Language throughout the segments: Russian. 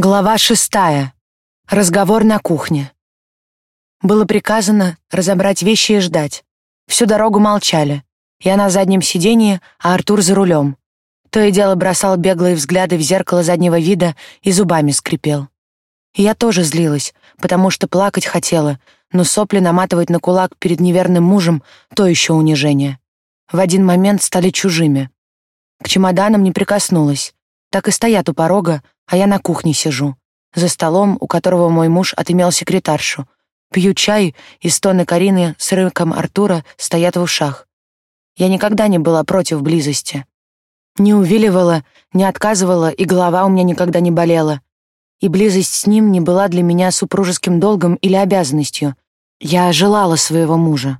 Глава шестая. Разговор на кухне. Было приказано разобрать вещи и ждать. Всю дорогу молчали. Я на заднем сиденье, а Артур за рулем. То и дело бросал беглые взгляды в зеркало заднего вида и зубами скрипел. Я тоже злилась, потому что плакать хотела, но сопли наматывать на кулак перед неверным мужем — то еще унижение. В один момент стали чужими. К чемоданам не прикоснулась. Так и стоят у порога, а я на кухне сижу, за столом, у которого мой муж отымел секретаршу. Пью чай, и стоны Карины с рыком Артура стоят в ушах. Я никогда не была против близости. Не увиливала, не отказывала, и голова у меня никогда не болела. И близость с ним не была для меня супружеским долгом или обязанностью. Я желала своего мужа.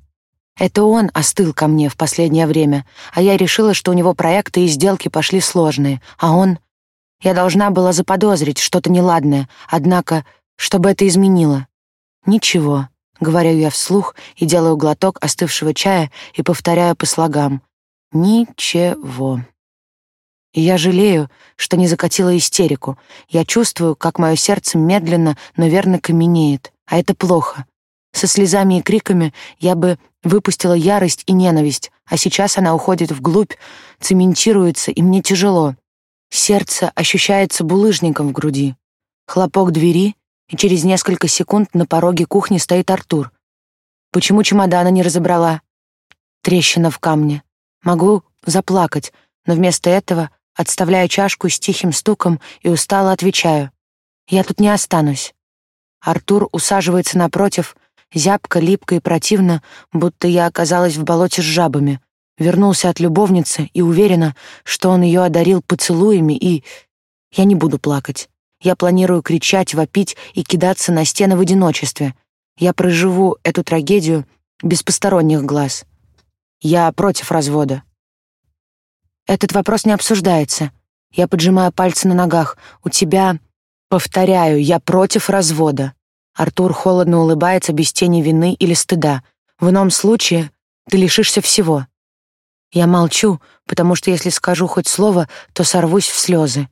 Это он остыл ко мне в последнее время, а я решила, что у него проекты и сделки пошли сложные, а он я должна была заподозрить что-то неладное, однако, чтобы это изменило. «Ничего», — говорю я вслух и делаю глоток остывшего чая и повторяю по слогам. «Ничего». Я жалею, что не закатила истерику. Я чувствую, как мое сердце медленно, но верно каменеет. А это плохо. Со слезами и криками я бы выпустила ярость и ненависть, а сейчас она уходит вглубь, цементируется, и мне тяжело. Сердце ощущается булыжником в груди. Хлопок двери, и через несколько секунд на пороге кухни стоит Артур. Почему чемодана не разобрала? Трещина в камне. Могу заплакать, но вместо этого отставляю чашку с тихим стуком и устало отвечаю. Я тут не останусь. Артур усаживается напротив, зябко, липко и противно, будто я оказалась в болоте с жабами вернулся от любовницы и уверена, что он ее одарил поцелуями и... Я не буду плакать. Я планирую кричать, вопить и кидаться на стены в одиночестве. Я проживу эту трагедию без посторонних глаз. Я против развода. Этот вопрос не обсуждается. Я поджимаю пальцы на ногах. У тебя... Повторяю, я против развода. Артур холодно улыбается без тени вины или стыда. В ином случае ты лишишься всего. Я молчу, потому что если скажу хоть слово, то сорвусь в слезы.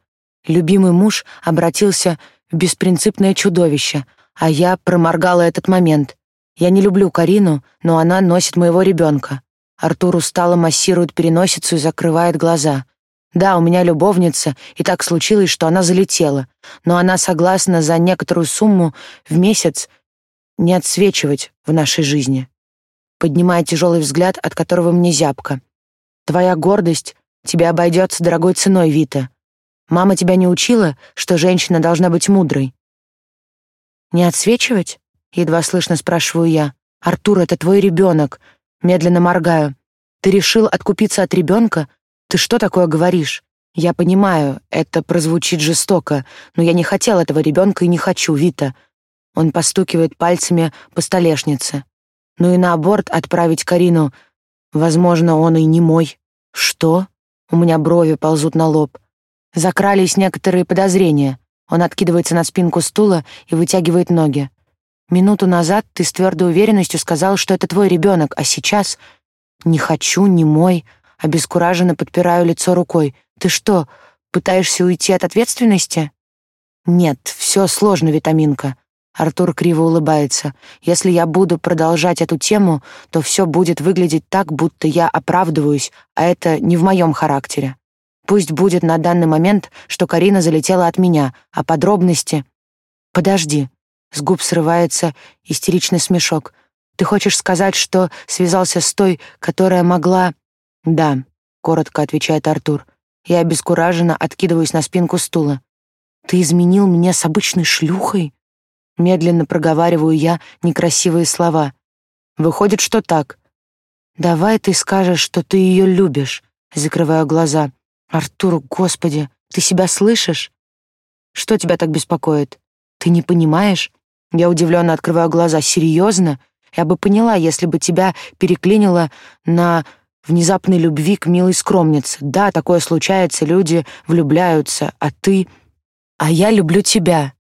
Любимый муж обратился в беспринципное чудовище, а я проморгала этот момент. Я не люблю Карину, но она носит моего ребенка. Артур устало массирует переносицу и закрывает глаза. Да, у меня любовница, и так случилось, что она залетела, но она согласна за некоторую сумму в месяц не отсвечивать в нашей жизни. Поднимая тяжелый взгляд, от которого мне зябко. Твоя гордость тебе обойдется дорогой ценой, Вита. Мама тебя не учила, что женщина должна быть мудрой. Не отсвечивать? Едва слышно спрашиваю я. Артур, это твой ребенок. Медленно моргаю. Ты решил откупиться от ребенка? Ты что такое говоришь? Я понимаю, это прозвучит жестоко, но я не хотел этого ребенка и не хочу, Вита. Он постукивает пальцами по столешнице. Ну и на аборт отправить Карину Возможно, он и не мой. Что? У меня брови ползут на лоб. Закрались некоторые подозрения. Он откидывается на спинку стула и вытягивает ноги. Минуту назад ты с твердой уверенностью сказал, что это твой ребенок, а сейчас не хочу, не мой. Обескураженно подпираю лицо рукой. Ты что, пытаешься уйти от ответственности? Нет, все сложно, витаминка. Артур криво улыбается. Если я буду продолжать эту тему, то все будет выглядеть так, будто я оправдываюсь, а это не в моем характере. Пусть будет на данный момент, что Карина залетела от меня, а подробности... Подожди. С губ срывается истеричный смешок. Ты хочешь сказать, что связался с той, которая могла... Да, коротко отвечает Артур. Я обескураженно откидываюсь на спинку стула. Ты изменил меня с обычной шлюхой? Медленно проговариваю я некрасивые слова. Выходит, что так. Давай ты скажешь, что ты ее любишь. Закрываю глаза. Артур, господи, ты себя слышишь? Что тебя так беспокоит? Ты не понимаешь? Я удивленно открываю глаза. Серьезно? Я бы поняла, если бы тебя переклинило на внезапной любви к милой скромнице. Да, такое случается, люди влюбляются, а ты... А я люблю тебя.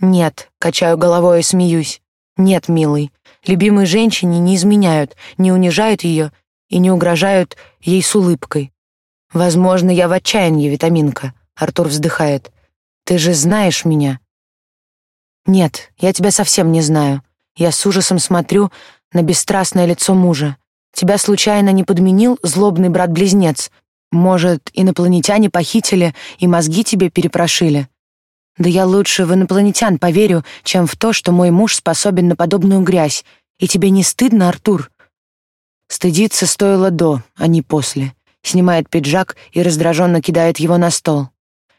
«Нет», — качаю головой и смеюсь. «Нет, милый, любимой женщине не изменяют, не унижают ее и не угрожают ей с улыбкой. Возможно, я в отчаянии, витаминка», — Артур вздыхает. «Ты же знаешь меня. Нет, я тебя совсем не знаю. Я с ужасом смотрю на бесстрастное лицо мужа. Тебя случайно не подменил злобный брат-близнец? Может, инопланетяне похитили и мозги тебе перепрошили? Да я лучше в инопланетян поверю, чем в то, что мой муж способен на подобную грязь. И тебе не стыдно, Артур? Стыдиться стоило до, а не после. Снимает пиджак и раздраженно кидает его на стол.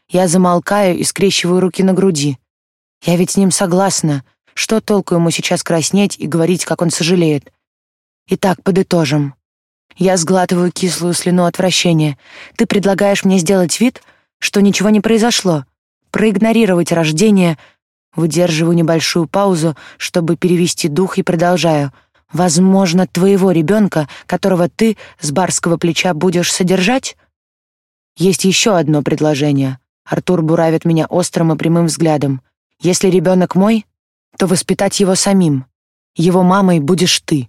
Я замолкаю и скрещиваю руки на груди. Я ведь с ним согласна. Что толку ему сейчас краснеть и говорить, как он сожалеет? Итак, подытожим. Я сглатываю кислую слюну отвращения. Ты предлагаешь мне сделать вид, что ничего не произошло, проигнорировать рождение. Выдерживаю небольшую паузу, чтобы перевести дух и продолжаю. Возможно, твоего ребенка, которого ты с барского плеча будешь содержать? Есть еще одно предложение. Артур буравит меня острым и прямым взглядом. Если ребенок мой, то воспитать его самим. Его мамой будешь ты.